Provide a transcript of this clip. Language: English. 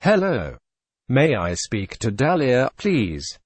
Hello. May I speak to Dahlia, please?